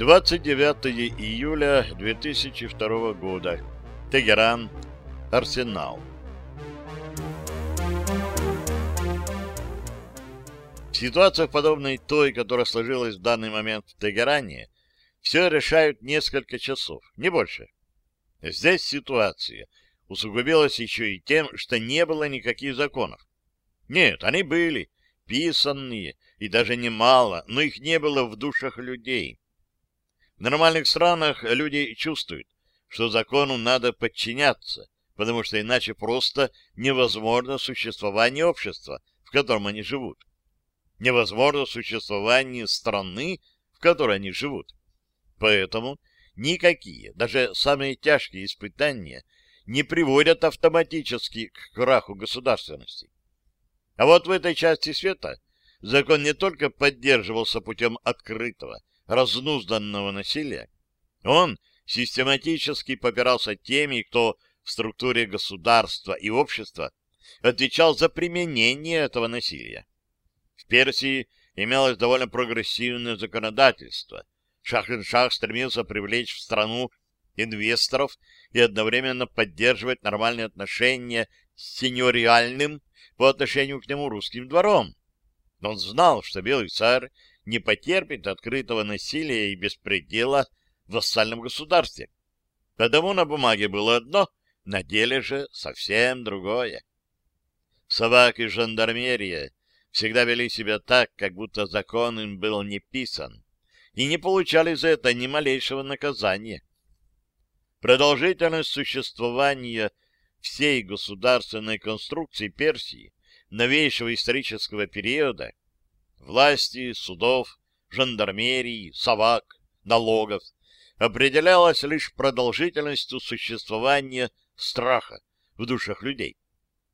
29 июля 2002 года. Тегеран. Арсенал. В ситуациях, подобной той, которая сложилась в данный момент в Тегеране, все решают несколько часов, не больше. Здесь ситуация усугубилась еще и тем, что не было никаких законов. Нет, они были, писанные, и даже немало, но их не было в душах людей. В нормальных странах люди чувствуют, что закону надо подчиняться, потому что иначе просто невозможно существование общества, в котором они живут. Невозможно существование страны, в которой они живут. Поэтому никакие, даже самые тяжкие испытания не приводят автоматически к краху государственности. А вот в этой части света закон не только поддерживался путем открытого, разнузданного насилия, он систематически попирался теми, кто в структуре государства и общества отвечал за применение этого насилия. В Персии имелось довольно прогрессивное законодательство. Шахин-Шах стремился привлечь в страну инвесторов и одновременно поддерживать нормальные отношения с сеньориальным по отношению к нему русским двором. Он знал, что Белый царь не потерпит открытого насилия и беспредела в вассальном государстве. Потому на бумаге было одно, на деле же совсем другое. Собак и жандармерия всегда вели себя так, как будто закон им был не писан, и не получали за это ни малейшего наказания. Продолжительность существования всей государственной конструкции Персии новейшего исторического периода власти, судов, жандармерии, совак, налогов, определялась лишь продолжительностью существования страха в душах людей.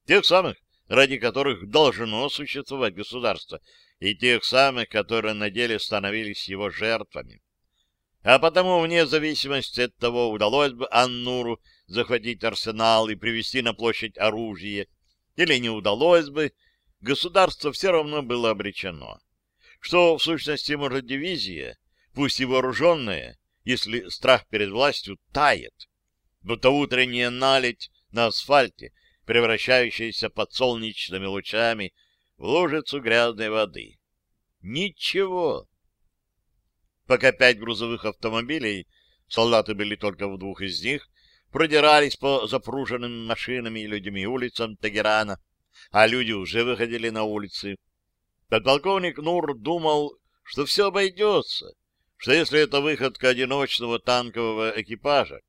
Тех самых, ради которых должно существовать государство, и тех самых, которые на деле становились его жертвами. А потому, вне зависимости от того, удалось бы Аннуру захватить арсенал и привести на площадь оружие, или не удалось бы, государство все равно было обречено. Что, в сущности, может дивизия, пусть и вооруженная, если страх перед властью тает, будто утренняя наледь на асфальте, превращающаяся под солнечными лучами в лужицу грязной воды. Ничего. Пока пять грузовых автомобилей, солдаты были только в двух из них, продирались по запруженным машинами и людьми улицам Тегерана, а люди уже выходили на улицы. Подполковник Нур думал, что все обойдется, что если это выходка одиночного танкового экипажа,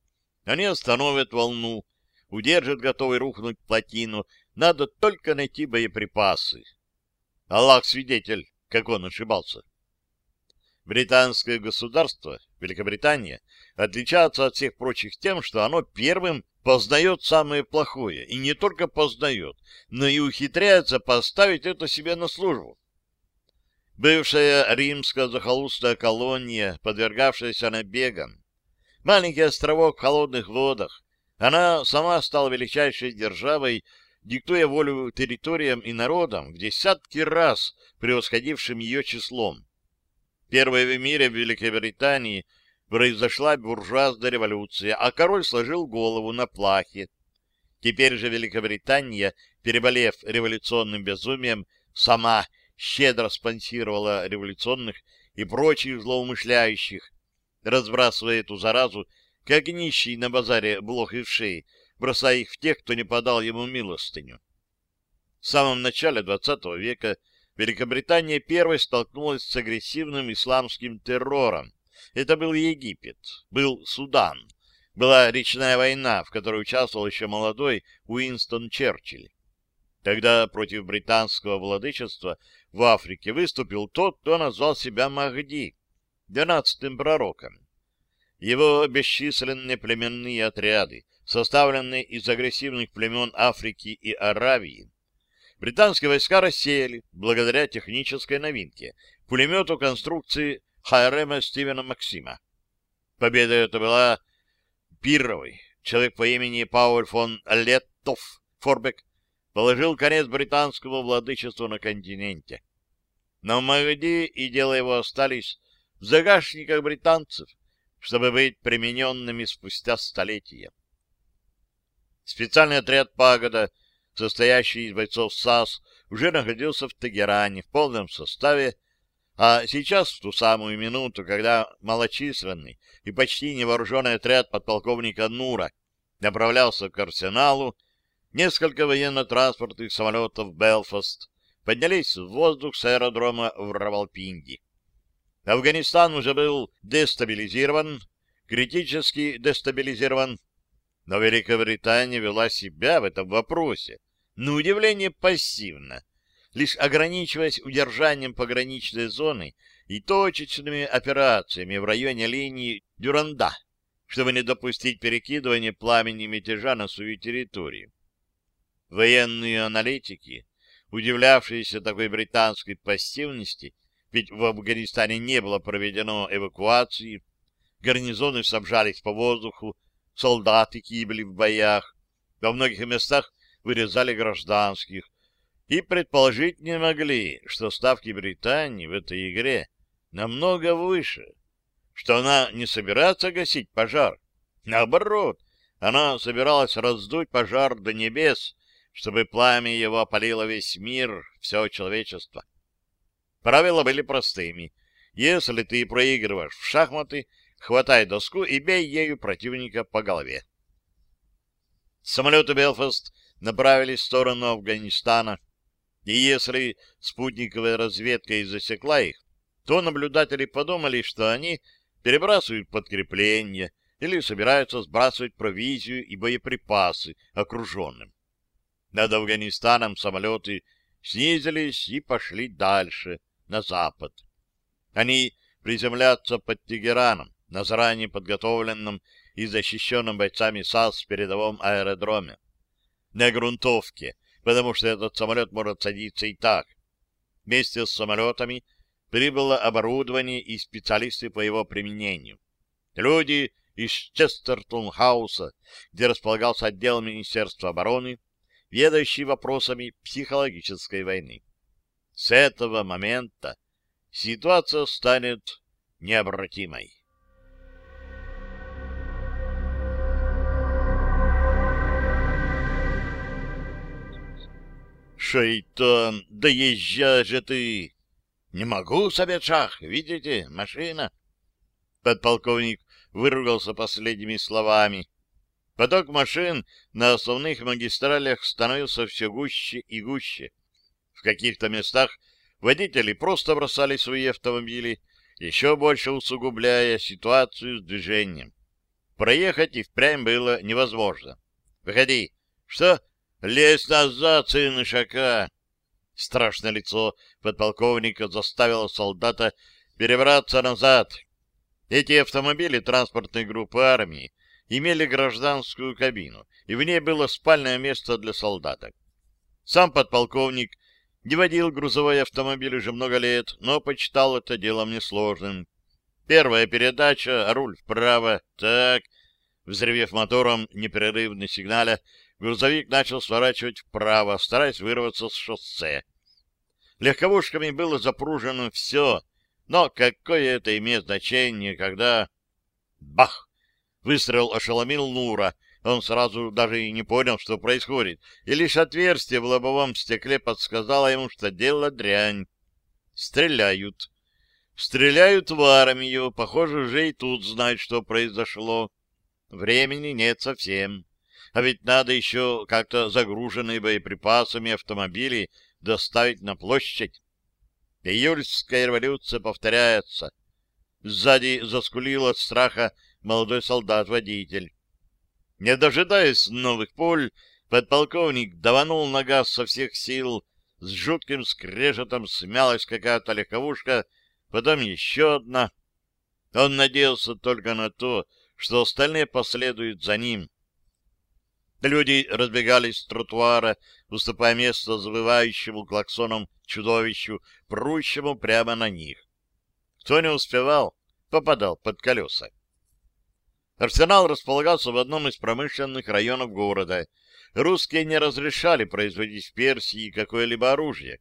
они остановят волну, удержат готовый рухнуть плотину, надо только найти боеприпасы. Аллах свидетель, как он ошибался. Британское государство, Великобритания, отличается от всех прочих тем, что оно первым познает самое плохое, и не только познает, но и ухитряется поставить это себе на службу. Бывшая римская захолустная колония, подвергавшаяся набегам, маленький островок в холодных водах, она сама стала величайшей державой, диктуя волю территориям и народам в десятки раз превосходившим ее числом. Первой в мире в Великобритании произошла буржуазная революция, а король сложил голову на плахе. Теперь же Великобритания, переболев революционным безумием, сама щедро спонсировала революционных и прочих злоумышляющих, разбрасывая эту заразу, как нищий на базаре блох и шеи, бросая их в тех, кто не подал ему милостыню. В самом начале XX века Великобритания первой столкнулась с агрессивным исламским террором. Это был Египет, был Судан, была речная война, в которой участвовал еще молодой Уинстон Черчилль. Тогда против британского владычества в Африке выступил тот, кто назвал себя Махди, двенадцатым пророком. Его бесчисленные племенные отряды, составленные из агрессивных племен Африки и Аравии, британские войска рассеяли благодаря технической новинке — пулемету конструкции Хайрема Стивена Максима. Победа эта была пировой. Человек по имени Пауль фон Леттов Форбек положил конец британскому владычеству на континенте. Но Махди и дело его остались в загашниках британцев, чтобы быть примененными спустя столетия. Специальный отряд «Пагода», состоящий из бойцов САС, уже находился в Тегеране в полном составе, а сейчас, в ту самую минуту, когда малочисленный и почти невооруженный отряд подполковника Нура направлялся к арсеналу, несколько военно-транспортных самолетов «Белфаст» поднялись в воздух с аэродрома в Равалпинди. Афганистан уже был дестабилизирован, критически дестабилизирован, но Великобритания вела себя в этом вопросе, на удивление, пассивно, лишь ограничиваясь удержанием пограничной зоны и точечными операциями в районе линии Дюранда, чтобы не допустить перекидывания пламени мятежа на свою территорию. Военные аналитики, удивлявшиеся такой британской пассивности, ведь в Афганистане не было проведено эвакуации, гарнизоны снабжались по воздуху, солдаты гибли в боях, во многих местах вырезали гражданских, и предположить не могли, что ставки Британии в этой игре намного выше, что она не собирается гасить пожар. Наоборот, она собиралась раздуть пожар до небес, чтобы пламя его опалило весь мир, все человечество. Правила были простыми. Если ты проигрываешь в шахматы, хватай доску и бей ею противника по голове. Самолеты «Белфаст» направились в сторону Афганистана, и если спутниковая разведка и засекла их, то наблюдатели подумали, что они перебрасывают подкрепления или собираются сбрасывать провизию и боеприпасы окруженным. Над Афганистаном самолеты снизились и пошли дальше, на запад. Они приземлятся под Тегераном, на заранее подготовленном и защищенном бойцами САС передовом аэродроме. На грунтовке, потому что этот самолет может садиться и так. Вместе с самолетами прибыло оборудование и специалисты по его применению. Люди из Честертон-хауса, где располагался отдел Министерства обороны, ведающий вопросами психологической войны. С этого момента ситуация станет необратимой. «Шайтан, да езжай же ты!» «Не могу, Сабетшах, видите, машина!» Подполковник выругался последними словами. Поток машин на основных магистралях становился все гуще и гуще. В каких-то местах водители просто бросали свои автомобили, еще больше усугубляя ситуацию с движением. Проехать и впрямь было невозможно. «Выходи!» «Что?» «Лезь назад, сын Ишака!» Страшное лицо подполковника заставило солдата перебраться назад. Эти автомобили транспортной группы армии имели гражданскую кабину, и в ней было спальное место для солдата. Сам подполковник не водил грузовой автомобиль уже много лет, но почитал это делом несложным. Первая передача, руль вправо, так, взревев мотором непрерывно сигналя, грузовик начал сворачивать вправо, стараясь вырваться с шоссе. Легковушками было запружено все, но какое это имеет значение, когда... Бах! Выстрел ошеломил Нура. Он сразу даже и не понял, что происходит, и лишь отверстие в лобовом стекле подсказало ему, что дело дрянь. Стреляют. Стреляют в армию. Похоже, уже и тут знают, что произошло. Времени нет совсем. А ведь надо еще как-то загруженные боеприпасами автомобили доставить на площадь. Июльская революция повторяется. Сзади заскулил от страха молодой солдат-водитель. Не дожидаясь новых пуль, подполковник даванул на газ со всех сил, с жутким скрежетом смялась какая-то легковушка, потом еще одна. Он надеялся только на то, что остальные последуют за ним. Люди разбегались с тротуара, уступая место завывающему клаксоном чудовищу, прущему прямо на них. Кто не успевал, попадал под колеса. Арсенал располагался в одном из промышленных районов города. Русские не разрешали производить в Персии какое-либо оружие.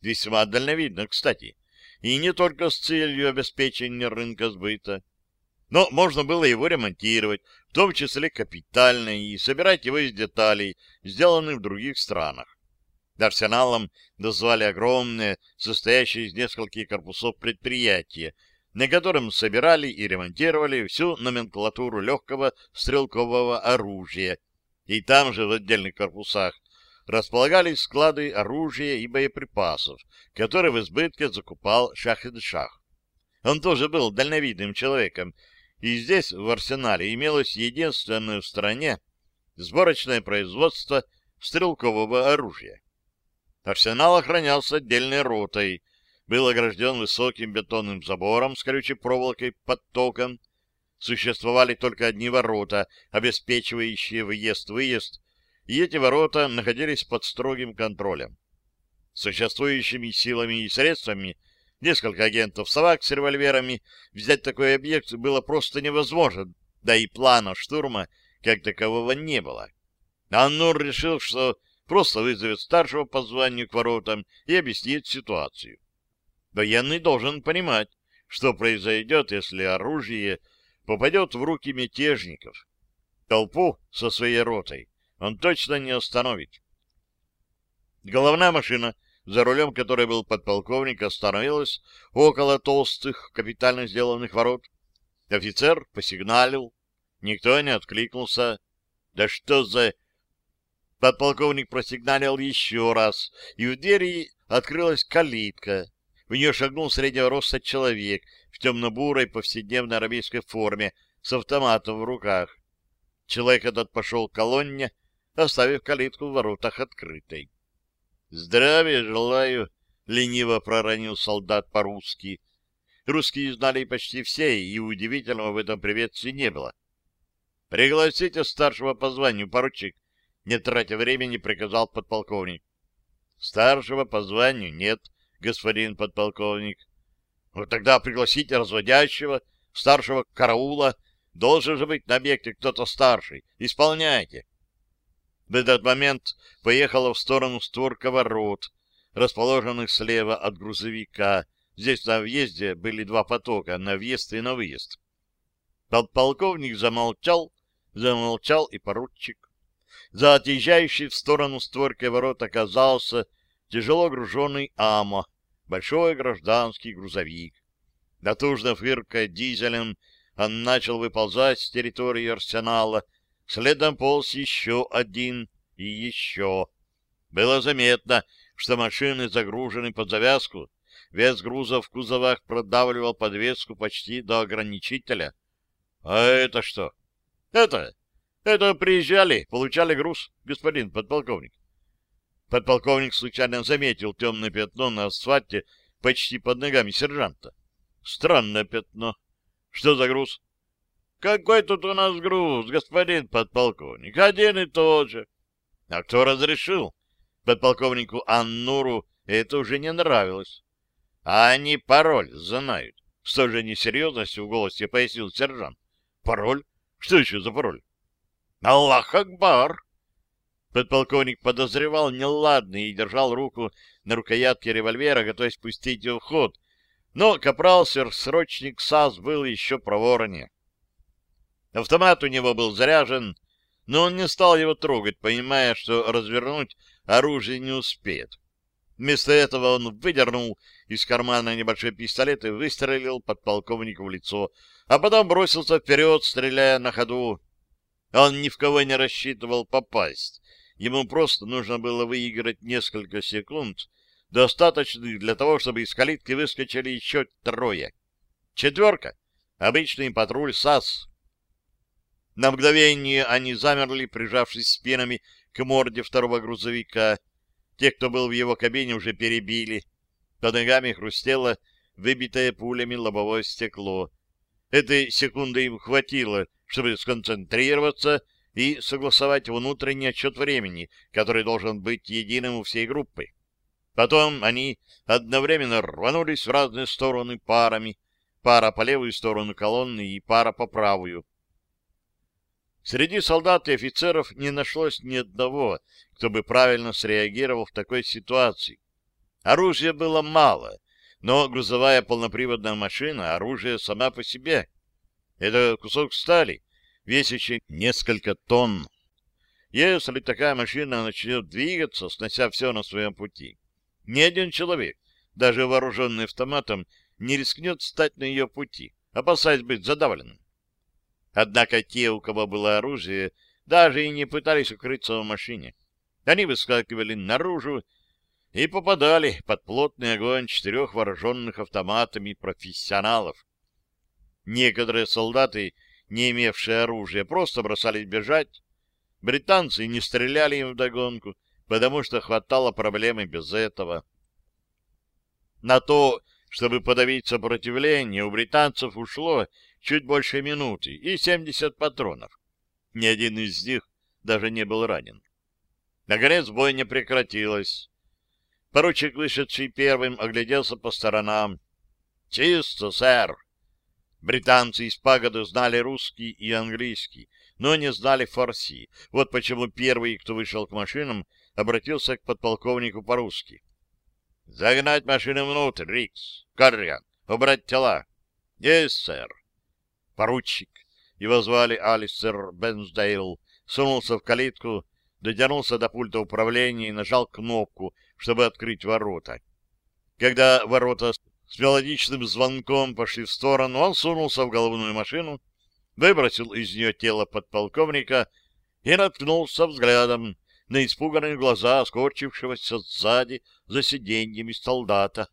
Весьма дальновидно, кстати. и не только с целью обеспечения рынка сбыта. Но можно было его ремонтировать, в том числе капитально, и собирать его из деталей, сделанных в других странах. Арсеналом назвали огромное, состоящее из нескольких корпусов предприятие, на котором собирали и ремонтировали всю номенклатуру легкого стрелкового оружия. И там же, в отдельных корпусах, располагались склады оружия и боеприпасов, которые в избытке закупал Шахид-Шах. Он тоже был дальновидным человеком, и здесь, в арсенале, имелось единственное в стране сборочное производство стрелкового оружия. Арсенал охранялся отдельной ротой, был огражден высоким бетонным забором с колючей проволокой под током. Существовали только одни ворота, обеспечивающие въезд-выезд и эти ворота находились под строгим контролем. Существующими силами и средствами несколько агентов САВАК с револьверами взять такой объект было просто невозможно, да и плана штурма как такового не было. Аннур решил, что просто вызовет старшего по званию к воротам и объяснит ситуацию. Военный должен понимать, что произойдет, если оружие попадет в руки мятежников. Толпу со своей ротой он точно не остановит. Головная машина, за рулем которой был подполковник, остановилась около толстых, капитально сделанных ворот. Офицер посигналил. Никто не откликнулся. Да что за... Подполковник просигналил еще раз, и в двери открылась калитка. В нее шагнул среднего роста человек в темно-бурой повседневной арабейской форме с автоматом в руках. Человек этот пошел к колонне, оставив калитку в воротах открытой. — Здравия желаю! — лениво проронил солдат по-русски. Русские знали почти все, и удивительного в этом приветствии не было. — Пригласите старшего по званию, поручик, — не тратя времени, приказал подполковник. — Старшего по званию нет, господин подполковник. — Ну тогда пригласите разводящего, старшего караула. Должен же быть на объекте кто-то старший. Исполняйте. — в этот момент поехала в сторону створка ворот, расположенных слева от грузовика. Здесь на въезде были два потока, на въезд и на выезд. Подполковник замолчал, замолчал и поручик. За отъезжающий в сторону створкой ворот оказался тяжело груженный АМО, большой гражданский грузовик. Дотужно фыркая дизелем, он начал выползать с территории арсенала, Следом полз еще один и еще. Было заметно, что машины загружены под завязку. Вес груза в кузовах продавливал подвеску почти до ограничителя. А это что? Это? Это приезжали, получали груз, господин подполковник. Подполковник случайно заметил темное пятно на асфальте почти под ногами сержанта. Странное пятно. Что за груз? Какой тут у нас груз, господин подполковник? Один и тот же. А кто разрешил? Подполковнику Аннуру это уже не нравилось. А они пароль знают. С той же несерьезностью в голосе пояснил сержант. Пароль? Что еще за пароль? Аллах Акбар! Подполковник подозревал неладный и держал руку на рукоятке револьвера, готовясь пустить его в ход. Но капрал-срочник САС был еще проворнее. Автомат у него был заряжен, но он не стал его трогать, понимая, что развернуть оружие не успеет. Вместо этого он выдернул из кармана небольшой пистолет и выстрелил подполковнику в лицо, а потом бросился вперед, стреляя на ходу. Он ни в кого не рассчитывал попасть. Ему просто нужно было выиграть несколько секунд, достаточных для того, чтобы из калитки выскочили еще трое. Четверка — обычный патруль САС. На мгновение они замерли, прижавшись спинами к морде второго грузовика. Те, кто был в его кабине, уже перебили. Под ногами хрустело выбитое пулями лобовое стекло. Этой секунды им хватило, чтобы сконцентрироваться и согласовать внутренний отчет времени, который должен быть единым у всей группы. Потом они одновременно рванулись в разные стороны парами, пара по левую сторону колонны и пара по правую. Среди солдат и офицеров не нашлось ни одного, кто бы правильно среагировал в такой ситуации. Оружия было мало, Но грузовая полноприводная машина — оружие сама по себе. Это кусок стали, весящий несколько тонн. Если такая машина начнет двигаться, снося все на своем пути, ни один человек, даже вооруженный автоматом, не рискнет встать на ее пути, опасаясь быть задавленным. Однако те, у кого было оружие, даже и не пытались укрыться в машине. Они выскакивали наружу и попадали под плотный огонь четырех вооруженных автоматами профессионалов. Некоторые солдаты, не имевшие оружия, просто бросались бежать. Британцы не стреляли им вдогонку, потому что хватало проблемы без этого. На то, чтобы подавить сопротивление, у британцев ушло чуть больше минуты и 70 патронов. Ни один из них даже не был ранен. Наконец бойня прекратилась. Поручик, вышедший первым, огляделся по сторонам. — Чисто, сэр. Британцы из пагоды знали русский и английский, но не знали фарси. Вот почему первый, кто вышел к машинам, обратился к подполковнику по-русски. — Загнать машину внутрь, Рикс. Карриан, убрать тела. — Есть, сэр. Поручик, его звали Алистер Бенсдейл, сунулся в калитку, дотянулся до пульта управления и нажал кнопку, чтобы открыть ворота. Когда ворота с мелодичным звонком пошли в сторону, он сунулся в головную машину, выбросил из нее тело подполковника и наткнулся взглядом на испуганные глаза скорчившегося сзади за сиденьями солдата.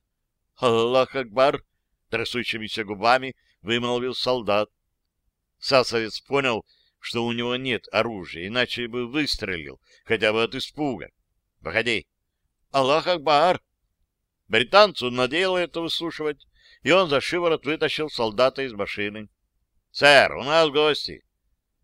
«Аллах Акбар!» — трясущимися губами вымолвил солдат. Сасовец понял, что у него нет оружия, иначе бы выстрелил, хотя бы от испуга. — Походи. — Аллах Акбар! Британцу надоело это выслушивать, и он за шиворот вытащил солдата из машины. — Сэр, у нас гости!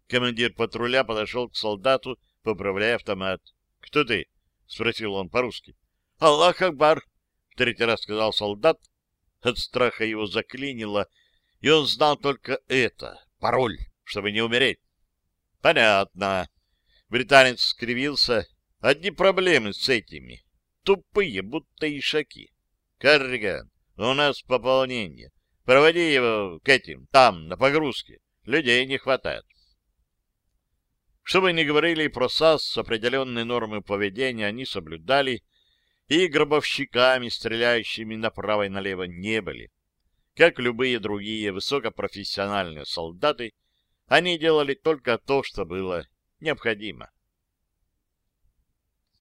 Командир патруля подошел к солдату, поправляя автомат. — Кто ты? — спросил он по-русски. — Аллах Акбар! — третий раз сказал солдат. От страха его заклинило, и он знал только это — пароль, чтобы не умереть. Понятно. Британец скривился. Одни проблемы с этими. Тупые, будто ишаки. Карриган, у нас пополнение. Проводи его к этим, там, на погрузке. Людей не хватает. Что бы ни говорили про САС, определенные нормы поведения они соблюдали, и гробовщиками, стреляющими направо и налево, не были. Как любые другие высокопрофессиональные солдаты, они делали только то, что было необходимо.